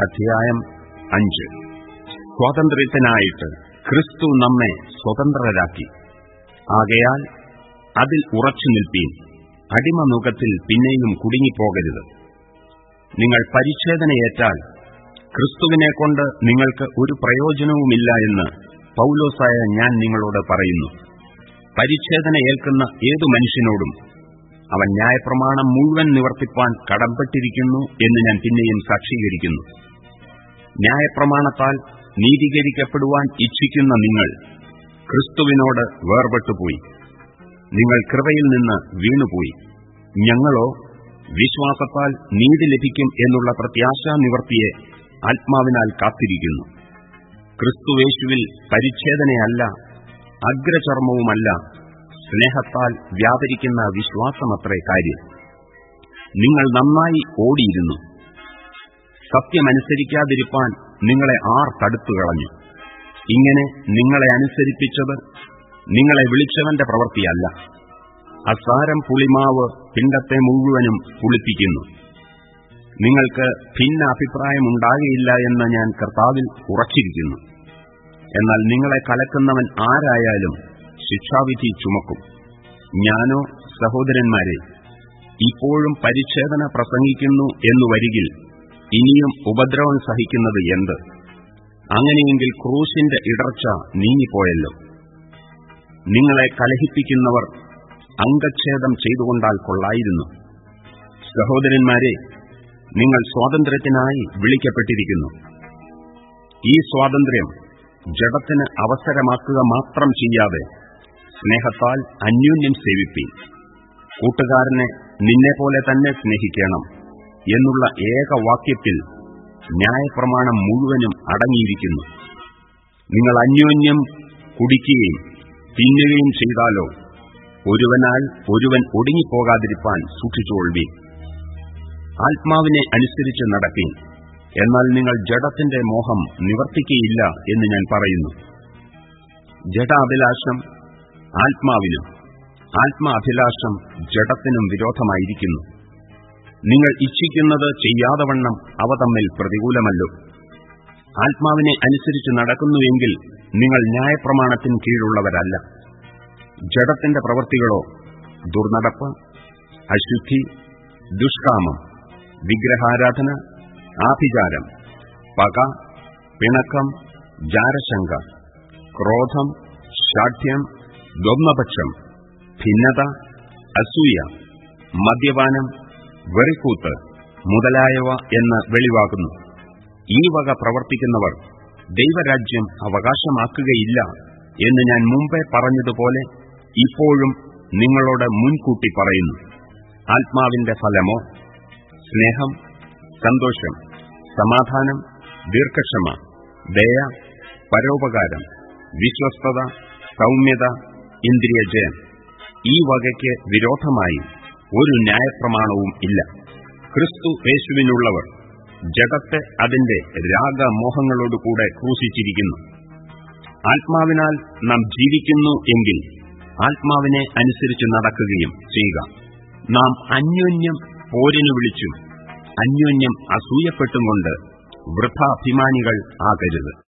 അധ്യായം അഞ്ച്. സ്വാതന്ത്ര്യത്തിനായിട്ട് ക്രിസ്തു നമ്മെ സ്വതന്ത്രരാക്കി. ആകയാൽ അതിൽ ഉറച്ചു നിൽപ്പീൻ അടിമനുഖത്തിൽ പിന്നെയും കുടുങ്ങിപ്പോകരുത്. നിങ്ങൾ പരിച്ഛേദനയേറ്റാൽ ക്രിസ്തുവിനെക്കൊണ്ട് നിങ്ങൾക്ക് ഒരു പ്രയോജനവുമില്ല എന്ന് പൌലോസായ ഞാൻ നിങ്ങളോട് പറയുന്നു. പരിച്ഛേദന ഏൽക്കുന്ന ഏതു മനുഷ്യനോടും അവൻ ന്യായപ്രമാണം മുഴുവൻ നിവർത്തിപ്പാൻ കടമ്പെട്ടിരിക്കുന്നു എന്ന് ഞാൻ പിന്നെയും സാക്ഷീകരിക്കുന്നു. ന്യായപ്രമാണത്താൽ നീതീകരിക്കപ്പെടുവാൻ ഇച്ഛിക്കുന്ന നിങ്ങൾ ക്രിസ്തുവിനോട് വേർപെട്ടുപോയി. നിങ്ങൾ കൃപയിൽ നിന്ന് വീണുപോയി. ഞങ്ങളോ വിശ്വാസത്താൽ നീതി ലഭിക്കും എന്നുള്ള പ്രത്യാശാ നിവർത്തിയെ ആത്മാവിനാൽ കാത്തിരിക്കുന്നു. ക്രിസ്തുവേശുവിൽ പരിച്ഛേദനയല്ല അഗ്രചർമ്മവുമല്ല സ്നേഹത്താൽ വ്യാപരിക്കുന്ന വിശ്വാസമത്രേ കാര്യം. നിങ്ങൾ നന്നായി ഓടിയിരുന്നു. സത്യമനുസരിക്കാതിരിപ്പാൻ നിങ്ങളെ ആർ തടുത്തുകളഞ്ഞു ഇങ്ങനെ നിങ്ങളെ അനുസരിപ്പിച്ചത് നിങ്ങളെ വിളിച്ചവന്റെ പ്രവൃത്തിയല്ല. അസാരം പുളിമാവ് പിണ്ടത്തെ മുഴുവനും പുളിപ്പിക്കുന്നു. നിങ്ങൾക്ക് ഭിന്ന അഭിപ്രായമുണ്ടാകയില്ല എന്ന് ഞാൻ കർത്താവിൽ ഉറച്ചിരിക്കുന്നു. എന്നാൽ നിങ്ങളെ കലക്കുന്നവൻ ആരായാലും ശിക്ഷാവിധി ചുമക്കും. ഞാനോ സഹോദരന്മാരെ ഇപ്പോഴും പരിച്ഛേദന പ്രസംഗിക്കുന്നു എന്നു വരികിൽ ഇനിയും ഉപദ്രവം സഹിക്കുന്നത് എന്ത്? അങ്ങനെയെങ്കിൽ ക്രൂശിന്റെ ഇടർച്ച നീങ്ങിപ്പോയല്ലോ. നിങ്ങളെ കലഹിപ്പിക്കുന്നവർ അംഗച്ഛേദം ചെയ്തുകൊണ്ടാൽ കൊള്ളായിരുന്നു. സഹോദരന്മാരെ നിങ്ങൾ സ്വാതന്ത്ര്യത്തിനായി വിളിക്കപ്പെട്ടിരിക്കുന്നു. ഈ സ്വാതന്ത്ര്യം ജഡത്തിന് അവസരമാക്കുക മാത്രം ചെയ്യാതെ സ്നേഹത്താൽ അന്യോന്യം സേവിപ്പി കൂട്ടുകാരനെ നിന്നെപ്പോലെ തന്നെ സ്നേഹിക്കണം. എന്നുള്ള ഏക വാക്യത്തിൽ ന്യായപ്രമാണം മുഴുവനും അടങ്ങിയിരിക്കുന്നു. നിങ്ങൾ അന്യോന്യം കുടിക്കുകയും തിന്നുകയും ചെയ്താലോ ഒരുവനാൽ ഒരുവൻ ഒടുങ്ങിപ്പോകാതിരിപ്പാൻ സൂക്ഷിച്ചുകൊള്ളി ആത്മാവിനെ അനുസരിച്ച് നടക്കി എന്നാൽ നിങ്ങൾ ജഡത്തിന്റെ മോഹം നിവർത്തിക്കയില്ല എന്ന് ഞാൻ പറയുന്നു. ജഡാഭിലാഷം ആത്മാവിനും ആത്മാഭിലാഷം ജഡത്തിനും വിരോധമായിരിക്കുന്നു. നിങ്ങൾ ഇച്ഛിക്കുന്നത് ചെയ്യാതവണ്ണം അവ തമ്മിൽ പ്രതികൂലമല്ലോ. ആത്മാവിനെ അനുസരിച്ച് നടക്കുന്നുവെങ്കിൽ നിങ്ങൾ ന്യായപ്രമാണത്തിന് കീഴുള്ളവരല്ല. ജഡത്തിന്റെ പ്രവൃത്തികളോ ദുർനടപ്പ് അശുദ്ധി ദുഷ്കാമം വിഗ്രഹാരാധന ആഭിചാരം പക പിണക്കം ജാരശങ്ക ക്രോധം ശാഠ്യം ദ്വന്ദ്പക്ഷം ഭിന്നത അസൂയ മദ്യപാനം വെറിക്കൂത്ത് മുതലായവ എന്ന് വെളിവാകുന്നു ഈ വക പ്രവർത്തിക്കുന്നവർ ദൈവരാജ്യം അവകാശമാക്കുകയില്ല എന്ന് ഞാൻ മുമ്പേ പറഞ്ഞതുപോലെ ഇപ്പോഴും നിങ്ങളോട് മുൻകൂട്ടി പറയുന്നു. ആത്മാവിന്റെ ഫലമോ? സ്നേഹം? സന്തോഷം? സമാധാനം? ദീർഘക്ഷമ? ദയ? പരോപകാരം? വിശ്വസ്തത? സൗമ്യത? ഇന്ദ്രിയജയം? ഈ വകയ്ക്ക് വിരോധമായി ഒരു ന്യായപ്രമാണവും ഇല്ല. ക്രിസ്തു യേശുവിനുള്ളവർ ജഗത്തെ അതിന്റെ രാഗമോഹങ്ങളോടുകൂടെ ക്രൂശിച്ചിരിക്കുന്നു. ആത്മാവിനാൽ നാം ജീവിക്കുന്നു എങ്കിൽ ആത്മാവിനെ അനുസരിച്ച് നടക്കുകയും ചെയ്യുക. നാം അന്യോന്യം പോരിനു വിളിച്ചും അന്യോന്യം അസൂയപ്പെട്ടും കൊണ്ട് വൃഥാഭിമാനികൾ ആകരുത്.